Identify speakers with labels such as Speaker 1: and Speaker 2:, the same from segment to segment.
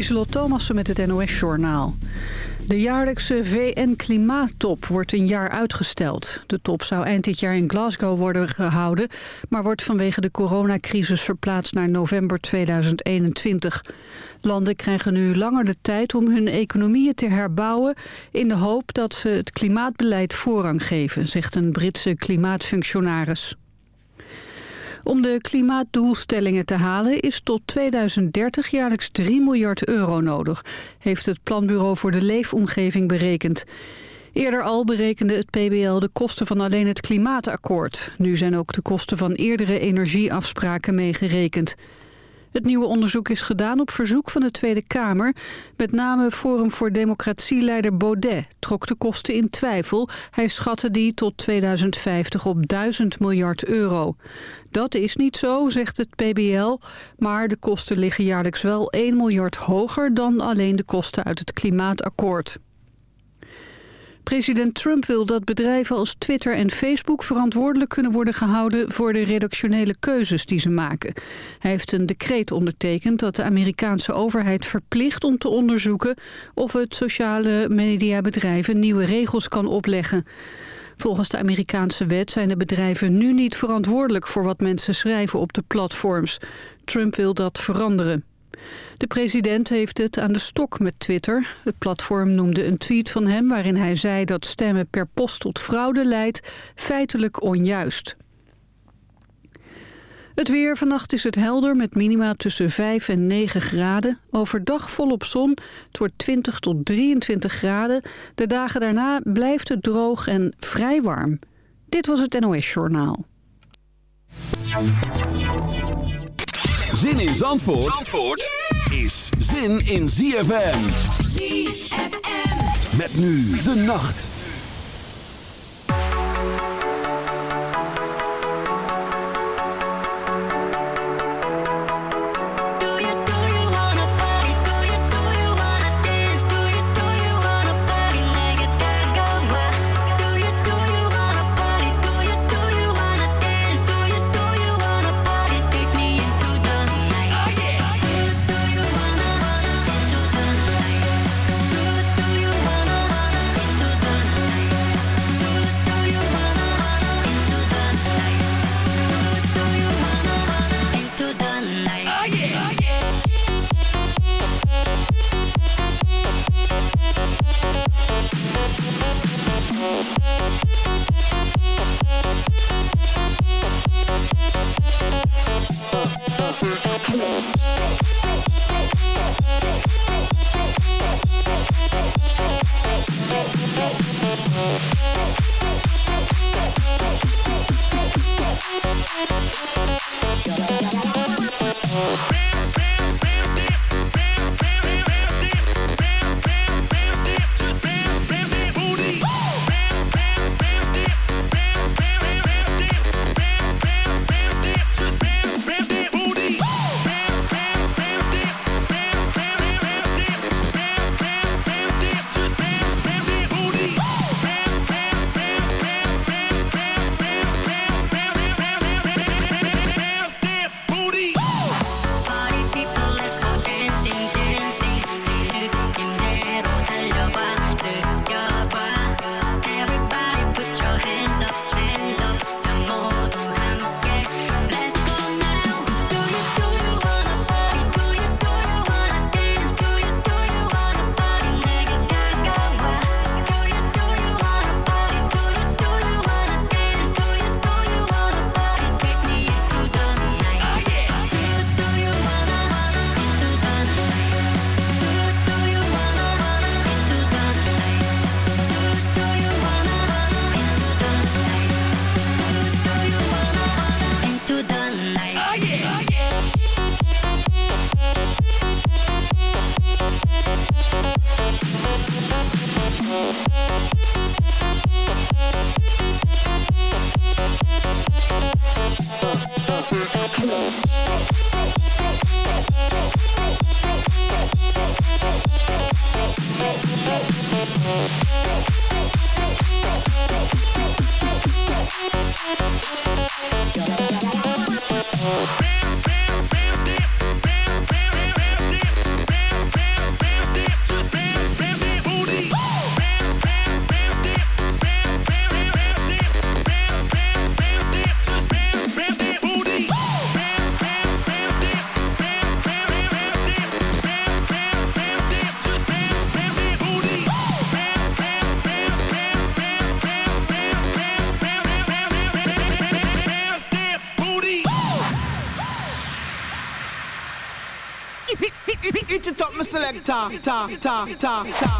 Speaker 1: Lieselot Thomassen met het NOS-journaal. De jaarlijkse VN-klimaattop wordt een jaar uitgesteld. De top zou eind dit jaar in Glasgow worden gehouden... maar wordt vanwege de coronacrisis verplaatst naar november 2021. Landen krijgen nu langer de tijd om hun economieën te herbouwen... in de hoop dat ze het klimaatbeleid voorrang geven, zegt een Britse klimaatfunctionaris. Om de klimaatdoelstellingen te halen is tot 2030 jaarlijks 3 miljard euro nodig, heeft het Planbureau voor de Leefomgeving berekend. Eerder al berekende het PBL de kosten van alleen het klimaatakkoord. Nu zijn ook de kosten van eerdere energieafspraken meegerekend. Het nieuwe onderzoek is gedaan op verzoek van de Tweede Kamer. Met name Forum voor Democratieleider Baudet trok de kosten in twijfel. Hij schatte die tot 2050 op 1000 miljard euro. Dat is niet zo, zegt het PBL, maar de kosten liggen jaarlijks wel 1 miljard hoger dan alleen de kosten uit het klimaatakkoord. President Trump wil dat bedrijven als Twitter en Facebook verantwoordelijk kunnen worden gehouden voor de redactionele keuzes die ze maken. Hij heeft een decreet ondertekend dat de Amerikaanse overheid verplicht om te onderzoeken of het sociale mediabedrijven nieuwe regels kan opleggen. Volgens de Amerikaanse wet zijn de bedrijven nu niet verantwoordelijk voor wat mensen schrijven op de platforms. Trump wil dat veranderen. De president heeft het aan de stok met Twitter. Het platform noemde een tweet van hem waarin hij zei dat stemmen per post tot fraude leidt feitelijk onjuist. Het weer. Vannacht is het helder met minima tussen 5 en 9 graden. Overdag volop zon. Het wordt 20 tot 23 graden. De dagen daarna blijft het droog en vrij warm. Dit was het NOS Journaal.
Speaker 2: Zin in Zandvoort, Zandvoort is zin in ZFM. ZFM. Met nu de nacht.
Speaker 3: Ta, ta, ta, ta, ta,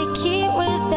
Speaker 4: Out key love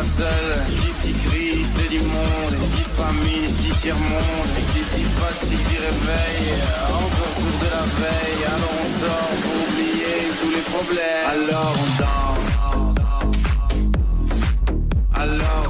Speaker 5: pas seul. Qui dit crise, dit monde. Qui famille, qui tiers-monde Qui dit fatigue, dit réveil. Encore sourd de la veille. Alors on sort pour oublier tous les problèmes. Alors on danse. Alors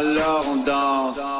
Speaker 5: alors on danse.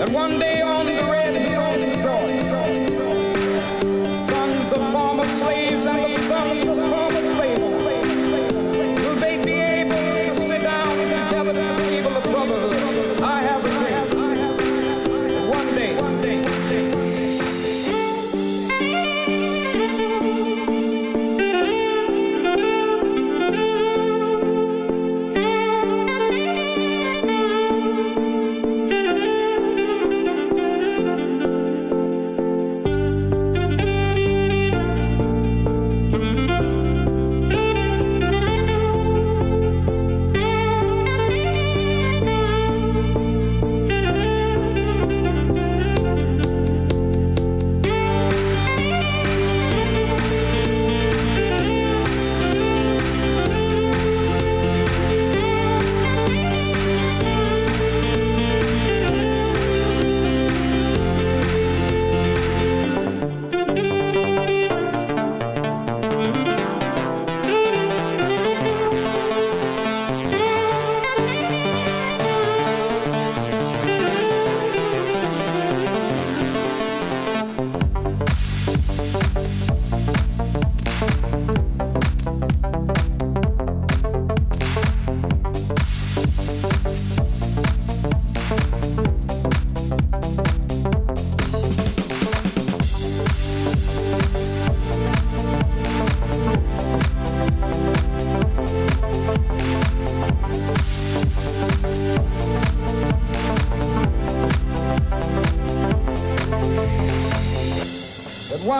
Speaker 6: That one day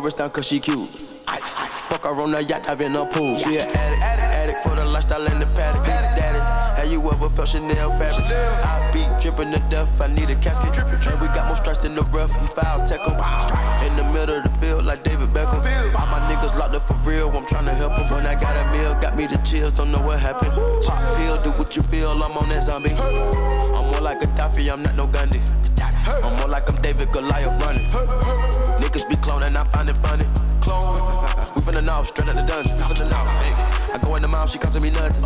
Speaker 7: wrist down cause she cute. Fuck her on the yacht, I've in a pool. She an addict, addict, addict for the lifestyle in the paddock. Daddy, have you ever felt Chanel fabric? I be dripping to death, I need a casket. And we got more strikes in the rough, we foul tech em. In the middle of the field, like David Beckham. All my niggas locked up for real, I'm trying to help them. When I got a meal, got me the chills, don't know what happened. Pop pill, do what you feel, I'm on that zombie. I'm more like a Daffy, I'm not no Gundy. I'm more like I'm David Goliath running. Niggas be cloning, I find it funny. Clone. We finna know, straight out the dungeon. Finna know, hey. I go in the mouth, she costing me nothing.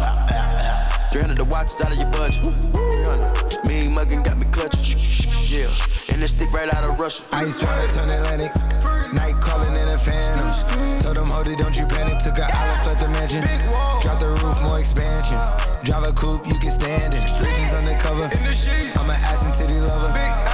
Speaker 7: 300 the watch is out of your budget. 300. Mean muggin' got me clutching. Yeah, and this stick right out of Russia.
Speaker 8: Ice water turn Atlantic. Night calling in a phantom. Told them, hold it, don't you panic. Took an island, left the mansion. Drop the roof, more expansion. Drive a coupe, you can stand it. Bridges undercover. I'm an ass and titty lover.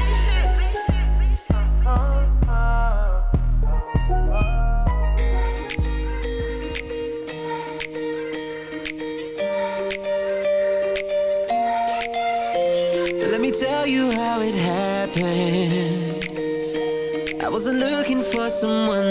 Speaker 3: Someone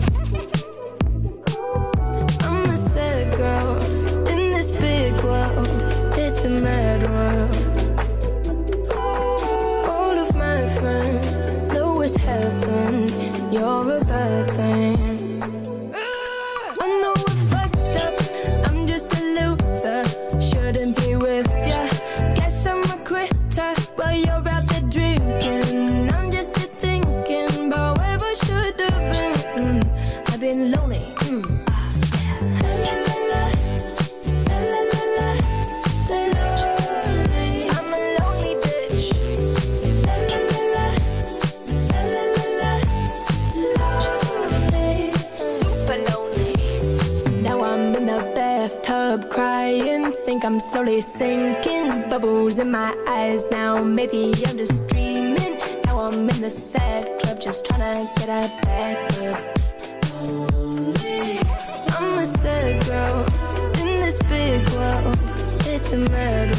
Speaker 5: I'm slowly sinking. Bubbles in my eyes now. Maybe I'm just dreaming. Now I'm in the sad club, just trying to get a back up. a sad girl, in this big world, it's a murder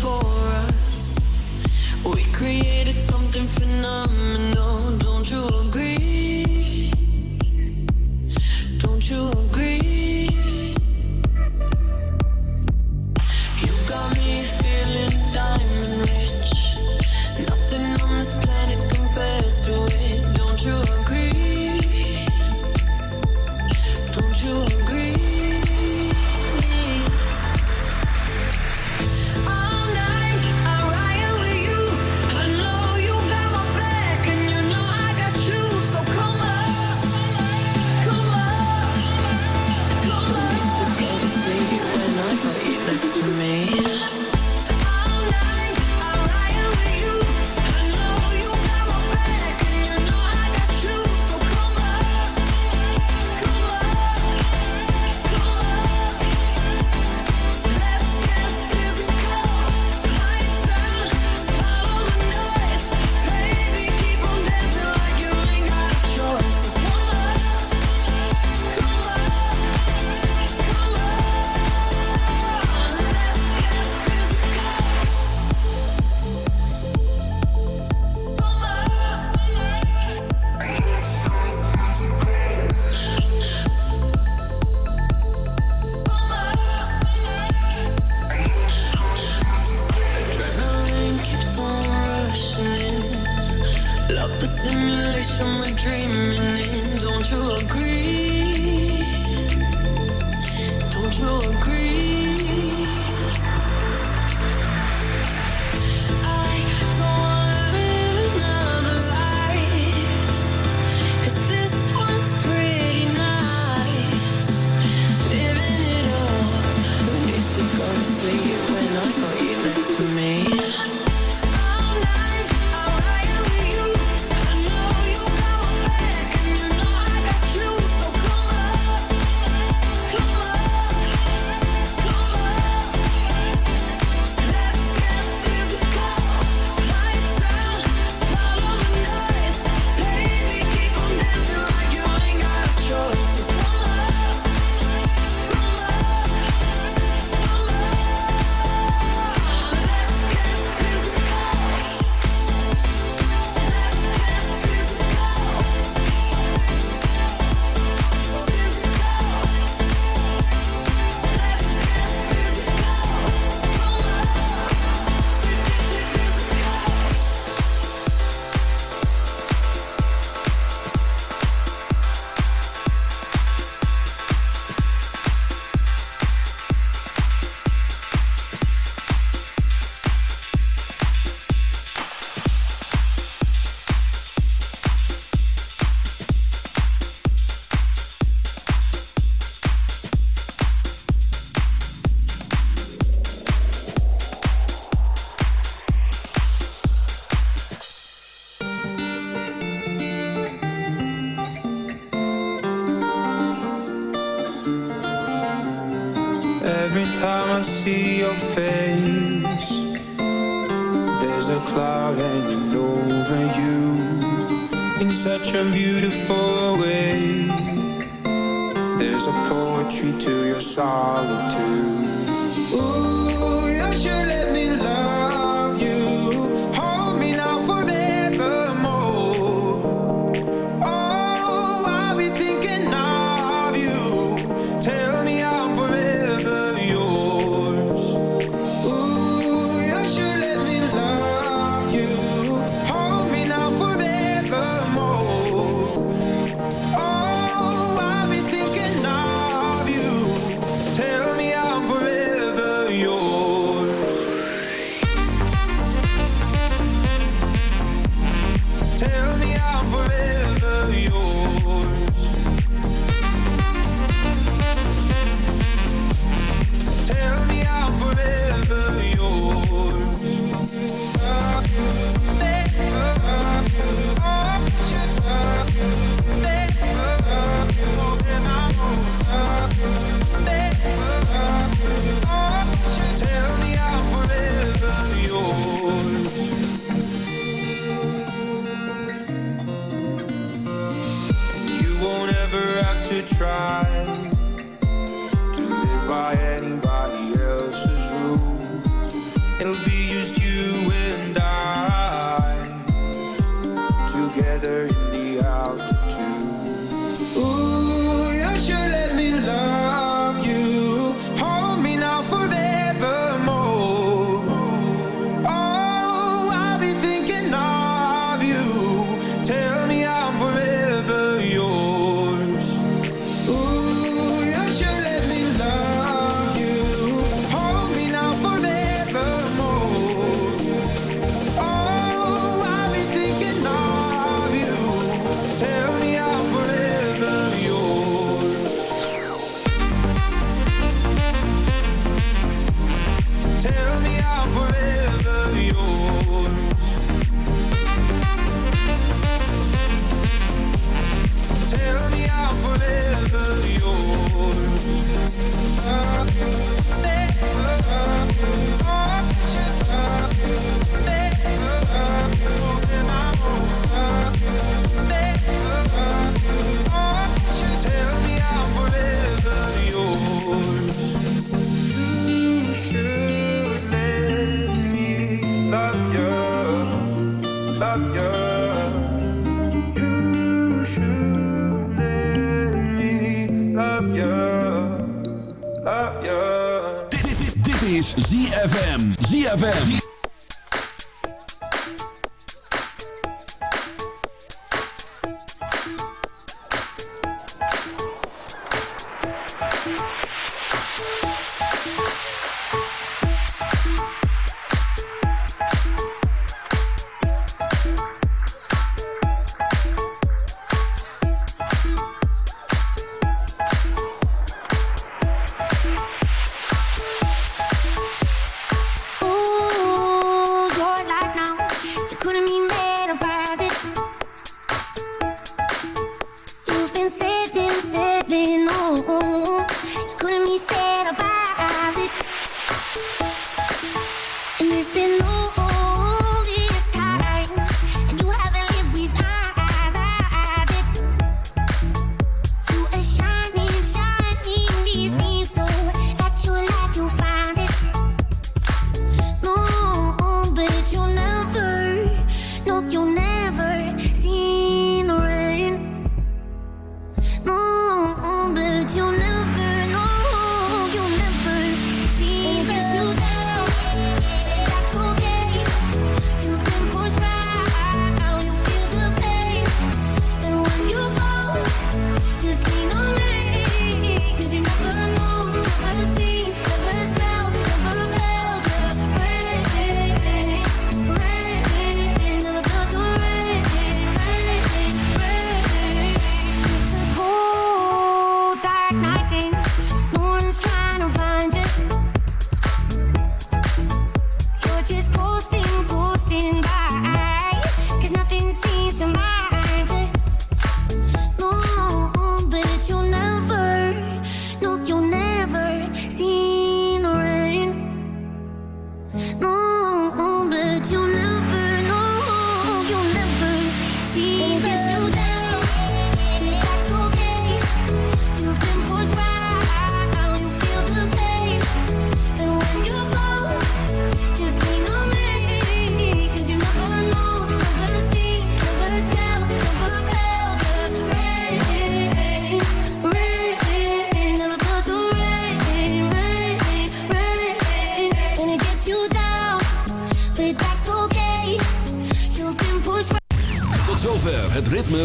Speaker 5: for us. We created something phenomenal. Solitude. Ooh,